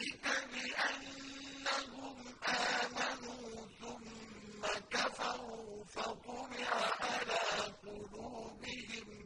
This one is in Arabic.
ذَٰلِكَ بِأَنَّهُمْ آمَنُوا ثُمَّ كَفَرُوا فَطُبِعَ عَلَىٰ قُلُوبِهِمْ